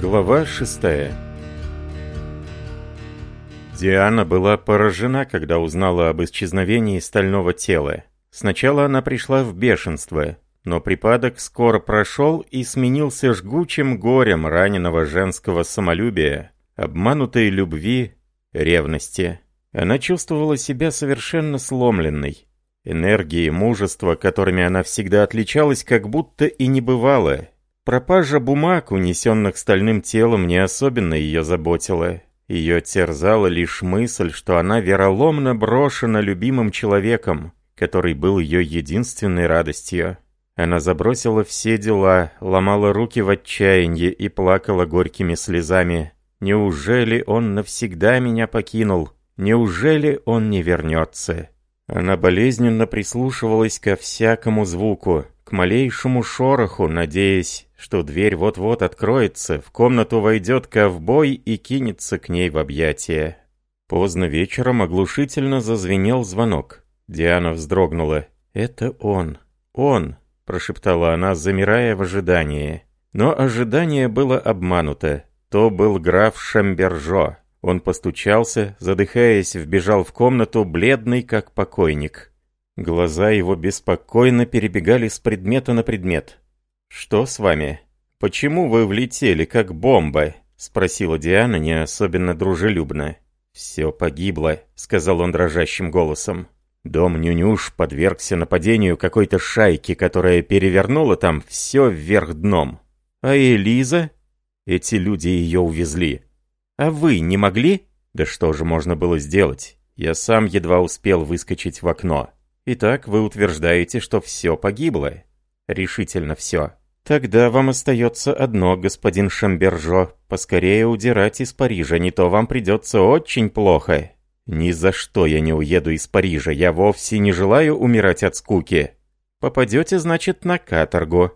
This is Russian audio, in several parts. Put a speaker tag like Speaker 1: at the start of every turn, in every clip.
Speaker 1: Глава 6 Диана была поражена, когда узнала об исчезновении стального тела. Сначала она пришла в бешенство, но припадок скоро прошел и сменился жгучим горем раненого женского самолюбия, обманутой любви, ревности. Она чувствовала себя совершенно сломленной. Энергии и мужества, которыми она всегда отличалась, как будто и не бывало – Пропажа бумаг, унесенных стальным телом, не особенно ее заботила. Ее терзала лишь мысль, что она вероломно брошена любимым человеком, который был ее единственной радостью. Она забросила все дела, ломала руки в отчаянии и плакала горькими слезами. «Неужели он навсегда меня покинул? Неужели он не вернется?» Она болезненно прислушивалась ко всякому звуку. К малейшему шороху, надеясь, что дверь вот-вот откроется, в комнату войдет ковбой и кинется к ней в объятия. Поздно вечером оглушительно зазвенел звонок. Диана вздрогнула. «Это он! Он!» – прошептала она, замирая в ожидании. Но ожидание было обмануто. То был граф Шамбержо. Он постучался, задыхаясь, вбежал в комнату, бледный как покойник. Глаза его беспокойно перебегали с предмета на предмет. «Что с вами? Почему вы влетели, как бомба?» — спросила Диана не особенно дружелюбно. «Все погибло», — сказал он дрожащим голосом. «Дом Нюнюш подвергся нападению какой-то шайки, которая перевернула там все вверх дном. А Элиза? Эти люди ее увезли. А вы не могли? Да что же можно было сделать? Я сам едва успел выскочить в окно». Итак, вы утверждаете, что все погибло. Решительно все. Тогда вам остается одно, господин Шамбержо, поскорее удирать из Парижа, не то вам придется очень плохо. Ни за что я не уеду из Парижа, я вовсе не желаю умирать от скуки. Попадете, значит, на каторгу.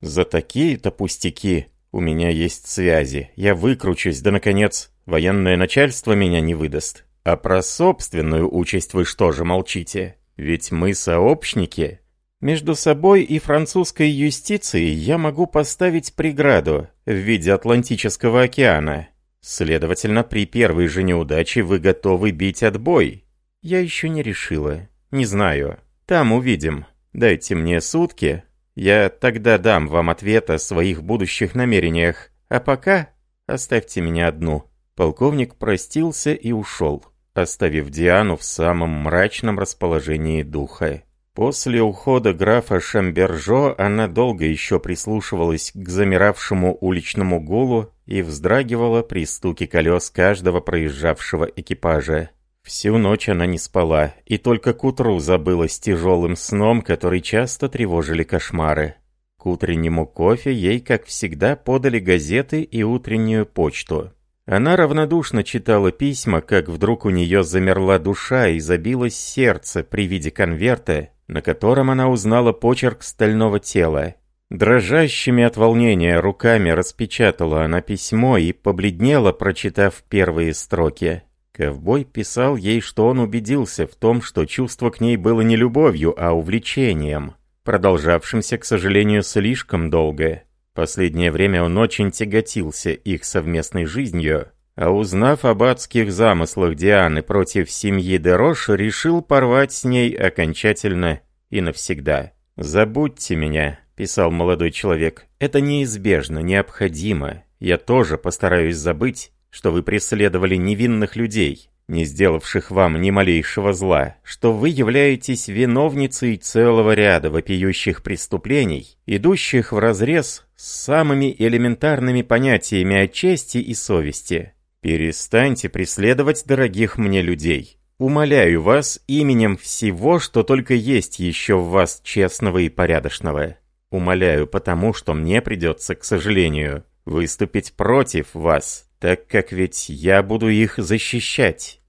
Speaker 1: За такие-то пустяки у меня есть связи, я выкручусь, да, наконец, военное начальство меня не выдаст. А про собственную участь вы что же молчите? Ведь мы сообщники. Между собой и французской юстицией я могу поставить преграду в виде Атлантического океана. Следовательно, при первой же неудаче вы готовы бить отбой. Я еще не решила. Не знаю. Там увидим. Дайте мне сутки. Я тогда дам вам ответ о своих будущих намерениях. А пока оставьте меня одну». Полковник простился и ушел оставив Диану в самом мрачном расположении духа. После ухода графа Шамбержо она долго еще прислушивалась к замиравшему уличному гулу и вздрагивала при стуке колес каждого проезжавшего экипажа. Всю ночь она не спала, и только к утру забылась тяжелым сном, который часто тревожили кошмары. К утреннему кофе ей, как всегда, подали газеты и утреннюю почту. Она равнодушно читала письма, как вдруг у нее замерла душа и забилось сердце при виде конверта, на котором она узнала почерк стального тела. Дрожащими от волнения руками распечатала она письмо и побледнела, прочитав первые строки. Ковбой писал ей, что он убедился в том, что чувство к ней было не любовью, а увлечением, продолжавшимся, к сожалению, слишком долго. Последнее время он очень тяготился их совместной жизнью, а узнав об адских замыслах Дианы против семьи Дерош, решил порвать с ней окончательно и навсегда. «Забудьте меня», — писал молодой человек, — «это неизбежно, необходимо. Я тоже постараюсь забыть, что вы преследовали невинных людей, не сделавших вам ни малейшего зла, что вы являетесь виновницей целого ряда вопиющих преступлений, идущих вразрез с самыми элементарными понятиями о чести и совести. Перестаньте преследовать дорогих мне людей. Умоляю вас именем всего, что только есть еще в вас честного и порядочного. Умоляю потому, что мне придется, к сожалению, выступить против вас, так как ведь я буду их защищать.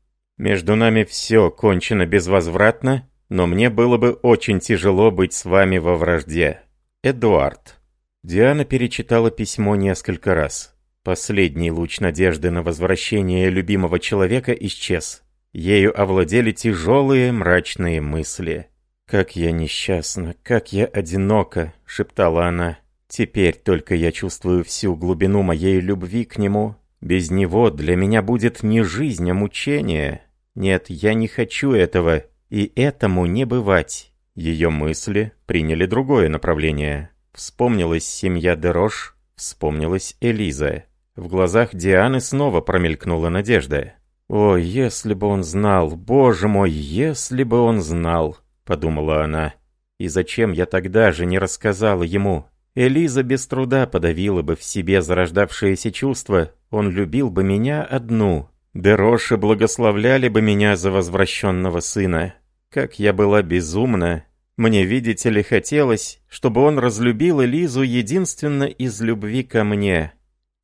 Speaker 1: Между нами все кончено безвозвратно, но мне было бы очень тяжело быть с вами во вражде. Эдуард. Диана перечитала письмо несколько раз. Последний луч надежды на возвращение любимого человека исчез. Ею овладели тяжелые мрачные мысли. «Как я несчастна, как я одинока», — шептала она. «Теперь только я чувствую всю глубину моей любви к нему. Без него для меня будет не жизнь, а мучение. Нет, я не хочу этого, и этому не бывать. Ее мысли приняли другое направление. Вспомнилась семья Дерош, вспомнилась Элиза. В глазах Дианы снова промелькнула надежда. «О, если бы он знал! Боже мой, если бы он знал!» — подумала она. «И зачем я тогда же не рассказала ему?» Элиза без труда подавила бы в себе зарождавшееся чувство, он любил бы меня одну, Дероши благословляли бы меня за возвращенного сына. Как я была безумна. Мне, видите ли, хотелось, чтобы он разлюбил Элизу единственно из любви ко мне.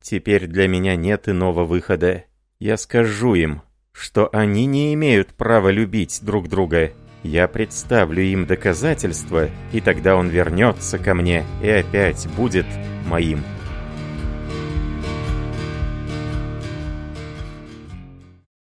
Speaker 1: Теперь для меня нет иного выхода. Я скажу им, что они не имеют права любить друг друга. Я представлю им доказательства, и тогда он вернется ко мне и опять будет моим